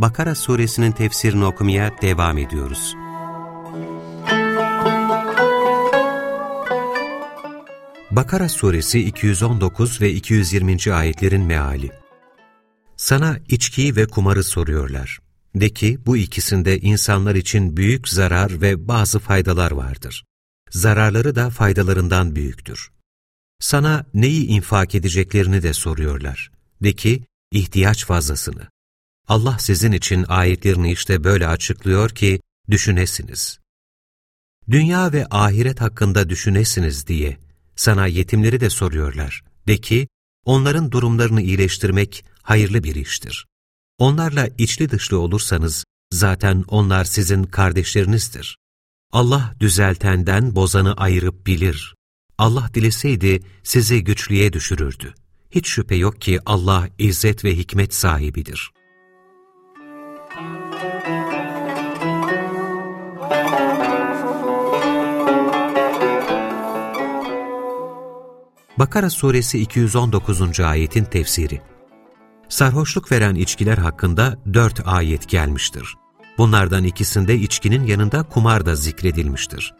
Bakara suresinin tefsirini okumaya devam ediyoruz. Bakara suresi 219 ve 220. ayetlerin meali Sana içkiyi ve kumarı soruyorlar. De ki bu ikisinde insanlar için büyük zarar ve bazı faydalar vardır. Zararları da faydalarından büyüktür. Sana neyi infak edeceklerini de soruyorlar. De ki, ihtiyaç fazlasını. Allah sizin için ayetlerini işte böyle açıklıyor ki, düşünesiniz. Dünya ve ahiret hakkında düşünesiniz diye sana yetimleri de soruyorlar. De ki, onların durumlarını iyileştirmek hayırlı bir iştir. Onlarla içli dışlı olursanız, zaten onlar sizin kardeşlerinizdir. Allah düzeltenden bozanı ayırıp bilir. Allah dileseydi sizi güçlüğe düşürürdü. Hiç şüphe yok ki Allah izzet ve hikmet sahibidir. Bakara suresi 219. ayetin tefsiri Sarhoşluk veren içkiler hakkında dört ayet gelmiştir. Bunlardan ikisinde içkinin yanında kumar da zikredilmiştir.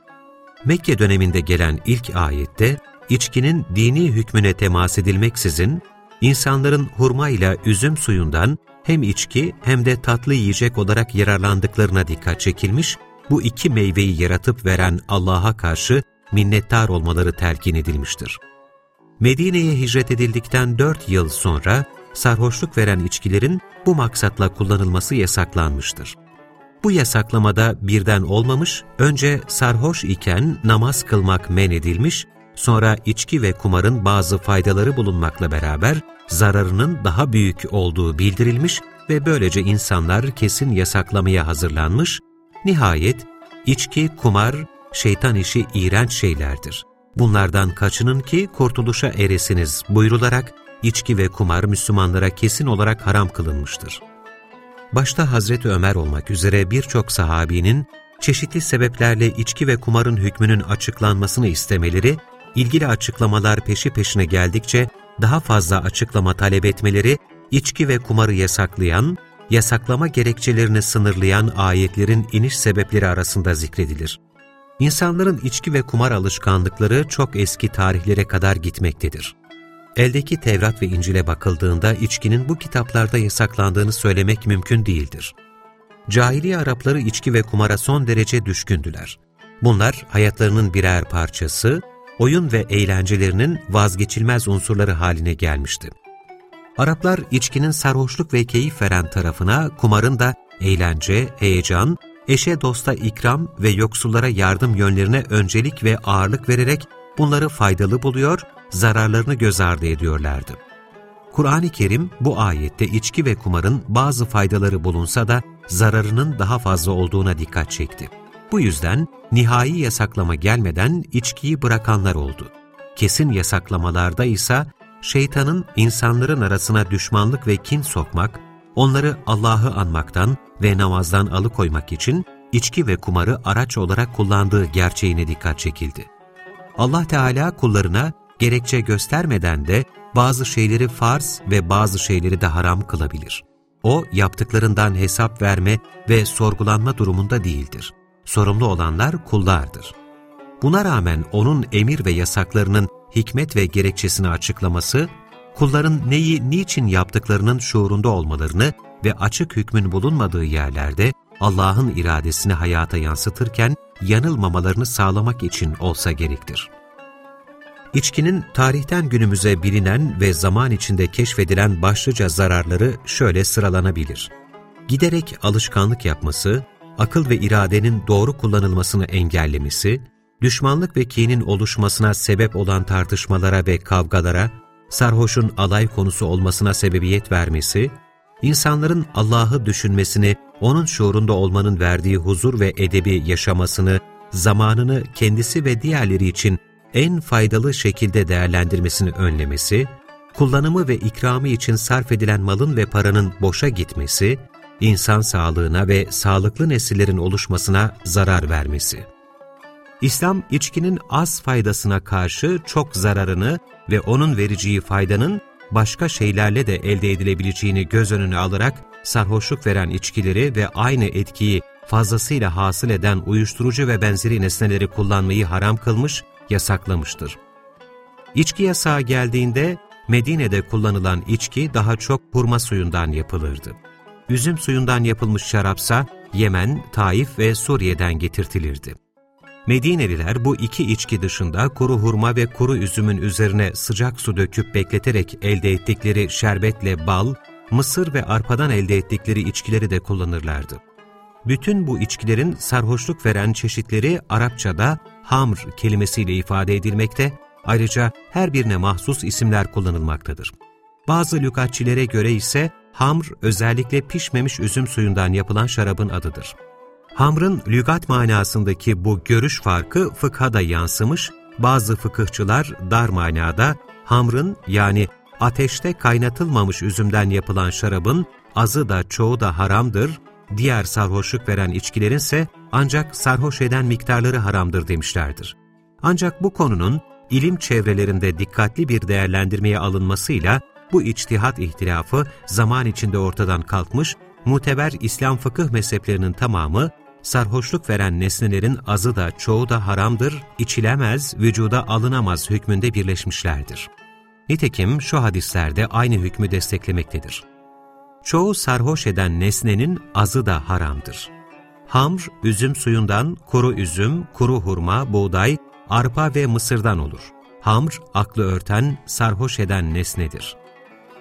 Mekke döneminde gelen ilk ayette, içkinin dini hükmüne temas edilmeksizin, insanların hurma ile üzüm suyundan hem içki hem de tatlı yiyecek olarak yararlandıklarına dikkat çekilmiş, bu iki meyveyi yaratıp veren Allah'a karşı minnettar olmaları telkin edilmiştir. Medine'ye hicret edildikten dört yıl sonra sarhoşluk veren içkilerin bu maksatla kullanılması yasaklanmıştır. Bu yasaklamada birden olmamış, önce sarhoş iken namaz kılmak men edilmiş, sonra içki ve kumarın bazı faydaları bulunmakla beraber zararının daha büyük olduğu bildirilmiş ve böylece insanlar kesin yasaklamaya hazırlanmış, nihayet içki, kumar, şeytan işi iğrenç şeylerdir. Bunlardan kaçının ki kurtuluşa eresiniz buyrularak içki ve kumar Müslümanlara kesin olarak haram kılınmıştır başta Hazreti Ömer olmak üzere birçok sahabinin çeşitli sebeplerle içki ve kumarın hükmünün açıklanmasını istemeleri, ilgili açıklamalar peşi peşine geldikçe daha fazla açıklama talep etmeleri, içki ve kumarı yasaklayan, yasaklama gerekçelerini sınırlayan ayetlerin iniş sebepleri arasında zikredilir. İnsanların içki ve kumar alışkanlıkları çok eski tarihlere kadar gitmektedir. Eldeki Tevrat ve İncil'e bakıldığında içkinin bu kitaplarda yasaklandığını söylemek mümkün değildir. Cahiliye Arapları içki ve kumara son derece düşkündüler. Bunlar hayatlarının birer parçası, oyun ve eğlencelerinin vazgeçilmez unsurları haline gelmişti. Araplar içkinin sarhoşluk ve keyif veren tarafına, kumarın da eğlence, heyecan, eşe dosta ikram ve yoksullara yardım yönlerine öncelik ve ağırlık vererek bunları faydalı buluyor zararlarını göz ardı ediyorlardı. Kur'an-ı Kerim bu ayette içki ve kumarın bazı faydaları bulunsa da zararının daha fazla olduğuna dikkat çekti. Bu yüzden nihai yasaklama gelmeden içkiyi bırakanlar oldu. Kesin yasaklamalarda ise şeytanın insanların arasına düşmanlık ve kin sokmak, onları Allah'ı anmaktan ve namazdan alıkoymak için içki ve kumarı araç olarak kullandığı gerçeğine dikkat çekildi. Allah Teala kullarına gerekçe göstermeden de bazı şeyleri farz ve bazı şeyleri de haram kılabilir. O, yaptıklarından hesap verme ve sorgulanma durumunda değildir. Sorumlu olanlar kullardır. Buna rağmen onun emir ve yasaklarının hikmet ve gerekçesini açıklaması, kulların neyi niçin yaptıklarının şuurunda olmalarını ve açık hükmün bulunmadığı yerlerde Allah'ın iradesini hayata yansıtırken yanılmamalarını sağlamak için olsa gerektir. İçkinin tarihten günümüze bilinen ve zaman içinde keşfedilen başlıca zararları şöyle sıralanabilir. Giderek alışkanlık yapması, akıl ve iradenin doğru kullanılmasını engellemesi, düşmanlık ve kinin oluşmasına sebep olan tartışmalara ve kavgalara, sarhoşun alay konusu olmasına sebebiyet vermesi, insanların Allah'ı düşünmesini, O'nun şuurunda olmanın verdiği huzur ve edebi yaşamasını, zamanını kendisi ve diğerleri için en faydalı şekilde değerlendirmesini önlemesi, kullanımı ve ikramı için sarf edilen malın ve paranın boşa gitmesi, insan sağlığına ve sağlıklı nesillerin oluşmasına zarar vermesi. İslam, içkinin az faydasına karşı çok zararını ve onun vereceği faydanın başka şeylerle de elde edilebileceğini göz önüne alarak sarhoşluk veren içkileri ve aynı etkiyi fazlasıyla hasıl eden uyuşturucu ve benzeri nesneleri kullanmayı haram kılmış, yasaklamıştır. İçki yasağı geldiğinde Medine'de kullanılan içki daha çok hurma suyundan yapılırdı. Üzüm suyundan yapılmış şarapsa Yemen, Taif ve Suriye'den getirtilirdi. Medineliler bu iki içki dışında kuru hurma ve kuru üzümün üzerine sıcak su döküp bekleterek elde ettikleri şerbetle bal, mısır ve arpadan elde ettikleri içkileri de kullanırlardı. Bütün bu içkilerin sarhoşluk veren çeşitleri Arapçada hamr kelimesiyle ifade edilmekte, ayrıca her birine mahsus isimler kullanılmaktadır. Bazı lügatçilere göre ise hamr özellikle pişmemiş üzüm suyundan yapılan şarabın adıdır. Hamrın lügat manasındaki bu görüş farkı fıkha da yansımış, bazı fıkıhçılar dar manada hamrın yani ateşte kaynatılmamış üzümden yapılan şarabın azı da çoğu da haramdır, diğer sarhoşluk veren içkilerin ise ancak sarhoş eden miktarları haramdır demişlerdir. Ancak bu konunun ilim çevrelerinde dikkatli bir değerlendirmeye alınmasıyla bu içtihat ihtilafı zaman içinde ortadan kalkmış, muteber İslam fıkıh mezheplerinin tamamı sarhoşluk veren nesnelerin azı da çoğu da haramdır, içilemez, vücuda alınamaz hükmünde birleşmişlerdir. Nitekim şu hadislerde aynı hükmü desteklemektedir. Çoğu sarhoş eden nesnenin azı da haramdır. Hamr, üzüm suyundan, kuru üzüm, kuru hurma, buğday, arpa ve mısırdan olur. Hamr, aklı örten, sarhoş eden nesnedir.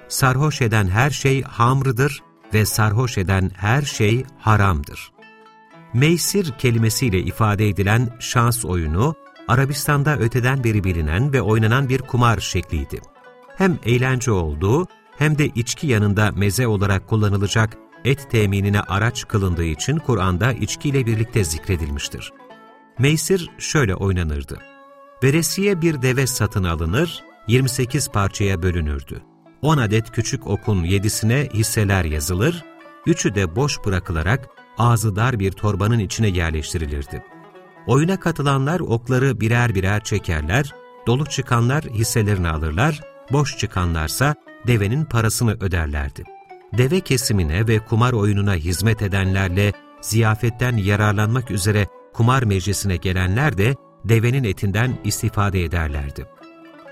Sarhoş eden her şey hamrıdır ve sarhoş eden her şey haramdır. Meysir kelimesiyle ifade edilen şans oyunu, Arabistan'da öteden beri bilinen ve oynanan bir kumar şekliydi. Hem eğlence olduğu hem de içki yanında meze olarak kullanılacak et teminine araç kılındığı için Kur'an'da içkiyle birlikte zikredilmiştir. Meysir şöyle oynanırdı. Veresiye bir deve satın alınır, 28 parçaya bölünürdü. 10 adet küçük okun yedisine hisseler yazılır, üçü de boş bırakılarak ağzı dar bir torbanın içine yerleştirilirdi. Oyuna katılanlar okları birer birer çekerler, dolu çıkanlar hisselerini alırlar, boş çıkanlarsa devenin parasını öderlerdi. Deve kesimine ve kumar oyununa hizmet edenlerle ziyafetten yararlanmak üzere kumar meclisine gelenler de devenin etinden istifade ederlerdi.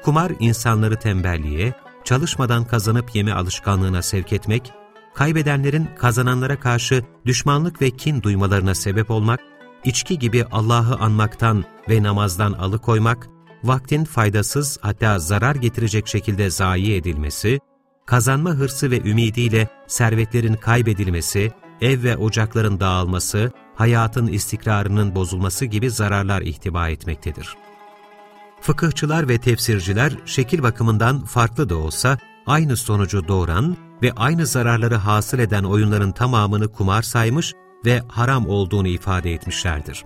Kumar insanları tembelliğe, çalışmadan kazanıp yeme alışkanlığına sevk etmek, kaybedenlerin kazananlara karşı düşmanlık ve kin duymalarına sebep olmak, içki gibi Allah'ı anmaktan ve namazdan alıkoymak, vaktin faydasız hatta zarar getirecek şekilde zayi edilmesi, kazanma hırsı ve ümidiyle servetlerin kaybedilmesi, ev ve ocakların dağılması, hayatın istikrarının bozulması gibi zararlar ihtiva etmektedir. Fıkıhçılar ve tefsirciler şekil bakımından farklı da olsa aynı sonucu doğuran ve aynı zararları hasıl eden oyunların tamamını kumar saymış ve haram olduğunu ifade etmişlerdir.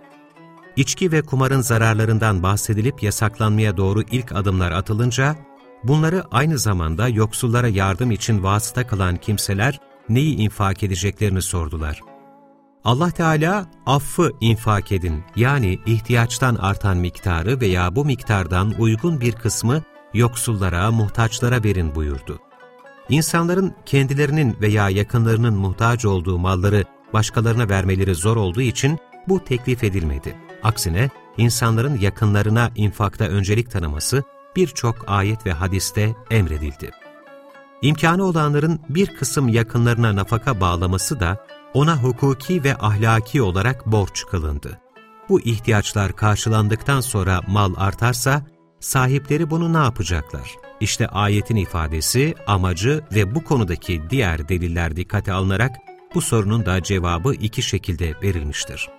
İçki ve kumarın zararlarından bahsedilip yasaklanmaya doğru ilk adımlar atılınca, bunları aynı zamanda yoksullara yardım için vasıta kılan kimseler neyi infak edeceklerini sordular. Allah Teala affı infak edin yani ihtiyaçtan artan miktarı veya bu miktardan uygun bir kısmı yoksullara, muhtaçlara verin buyurdu. İnsanların kendilerinin veya yakınlarının muhtaç olduğu malları başkalarına vermeleri zor olduğu için bu teklif edilmedi. Aksine insanların yakınlarına infakta öncelik tanıması birçok ayet ve hadiste emredildi. İmkanı olanların bir kısım yakınlarına nafaka bağlaması da ona hukuki ve ahlaki olarak borç kılındı. Bu ihtiyaçlar karşılandıktan sonra mal artarsa, sahipleri bunu ne yapacaklar? İşte ayetin ifadesi, amacı ve bu konudaki diğer deliller dikkate alınarak bu sorunun da cevabı iki şekilde verilmiştir.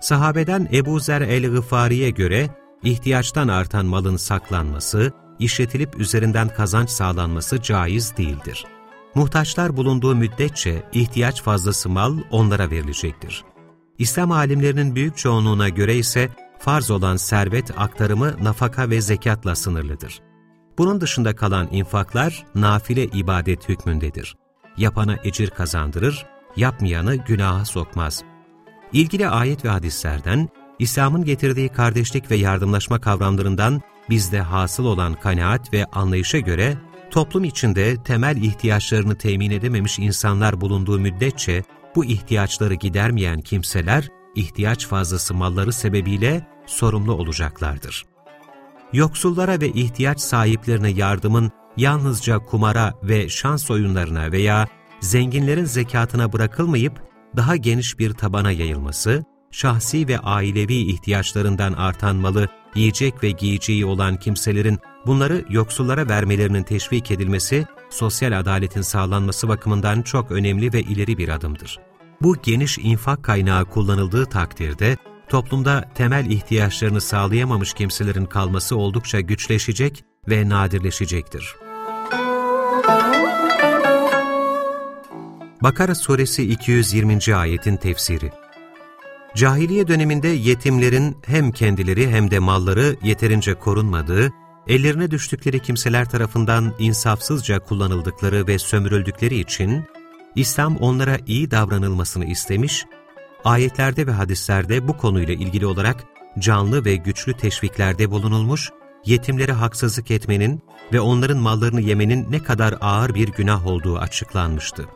Sahabeden Ebu Zer el-Gıfari'ye göre ihtiyaçtan artan malın saklanması, işletilip üzerinden kazanç sağlanması caiz değildir. Muhtaçlar bulunduğu müddetçe ihtiyaç fazlası mal onlara verilecektir. İslam alimlerinin büyük çoğunluğuna göre ise farz olan servet aktarımı nafaka ve zekatla sınırlıdır. Bunun dışında kalan infaklar nafile ibadet hükmündedir. Yapana ecir kazandırır, yapmayanı günaha sokmaz. İlgili ayet ve hadislerden, İslam'ın getirdiği kardeşlik ve yardımlaşma kavramlarından bizde hasıl olan kanaat ve anlayışa göre, toplum içinde temel ihtiyaçlarını temin edememiş insanlar bulunduğu müddetçe, bu ihtiyaçları gidermeyen kimseler, ihtiyaç fazlası malları sebebiyle sorumlu olacaklardır. Yoksullara ve ihtiyaç sahiplerine yardımın yalnızca kumara ve şans oyunlarına veya zenginlerin zekatına bırakılmayıp daha geniş bir tabana yayılması, şahsi ve ailevi ihtiyaçlarından artan malı yiyecek ve giyeceği olan kimselerin bunları yoksullara vermelerinin teşvik edilmesi, sosyal adaletin sağlanması bakımından çok önemli ve ileri bir adımdır. Bu geniş infak kaynağı kullanıldığı takdirde, toplumda temel ihtiyaçlarını sağlayamamış kimselerin kalması oldukça güçleşecek ve nadirleşecektir. Bakara Suresi 220. ayetin tefsiri Cahiliye döneminde yetimlerin hem kendileri hem de malları yeterince korunmadığı, ellerine düştükleri kimseler tarafından insafsızca kullanıldıkları ve sömürüldükleri için, İslam onlara iyi davranılmasını istemiş, ayetlerde ve hadislerde bu konuyla ilgili olarak canlı ve güçlü teşviklerde bulunulmuş, yetimlere haksızlık etmenin ve onların mallarını yemenin ne kadar ağır bir günah olduğu açıklanmıştı.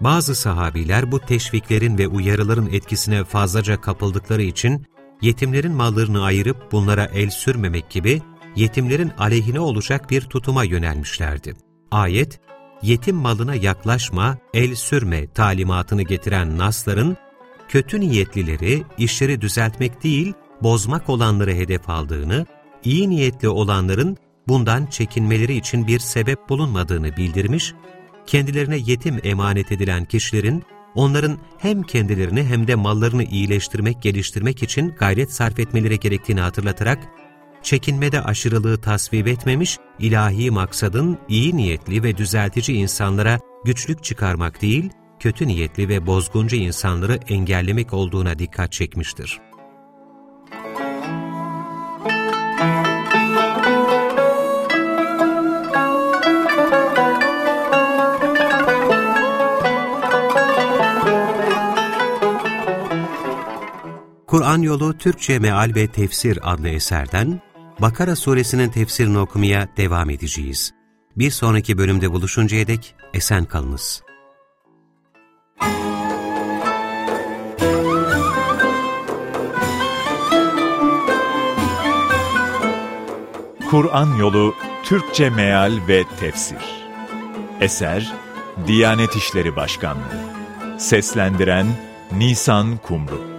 Bazı sahabiler bu teşviklerin ve uyarıların etkisine fazlaca kapıldıkları için yetimlerin mallarını ayırıp bunlara el sürmemek gibi yetimlerin aleyhine olacak bir tutuma yönelmişlerdi. Ayet, yetim malına yaklaşma, el sürme talimatını getiren nasların, kötü niyetlileri işleri düzeltmek değil, bozmak olanları hedef aldığını, iyi niyetli olanların bundan çekinmeleri için bir sebep bulunmadığını bildirmiş kendilerine yetim emanet edilen kişilerin, onların hem kendilerini hem de mallarını iyileştirmek, geliştirmek için gayret sarf etmeleri gerektiğini hatırlatarak, çekinmede aşırılığı tasvip etmemiş, ilahi maksadın iyi niyetli ve düzeltici insanlara güçlük çıkarmak değil, kötü niyetli ve bozguncu insanları engellemek olduğuna dikkat çekmiştir. Kur'an Yolu Türkçe Meal ve Tefsir adlı eserden Bakara suresinin tefsirini okumaya devam edeceğiz. Bir sonraki bölümde buluşuncaya dek esen kalınız. Kur'an Yolu Türkçe Meal ve Tefsir Eser Diyanet İşleri Başkanlığı Seslendiren Nisan Kumru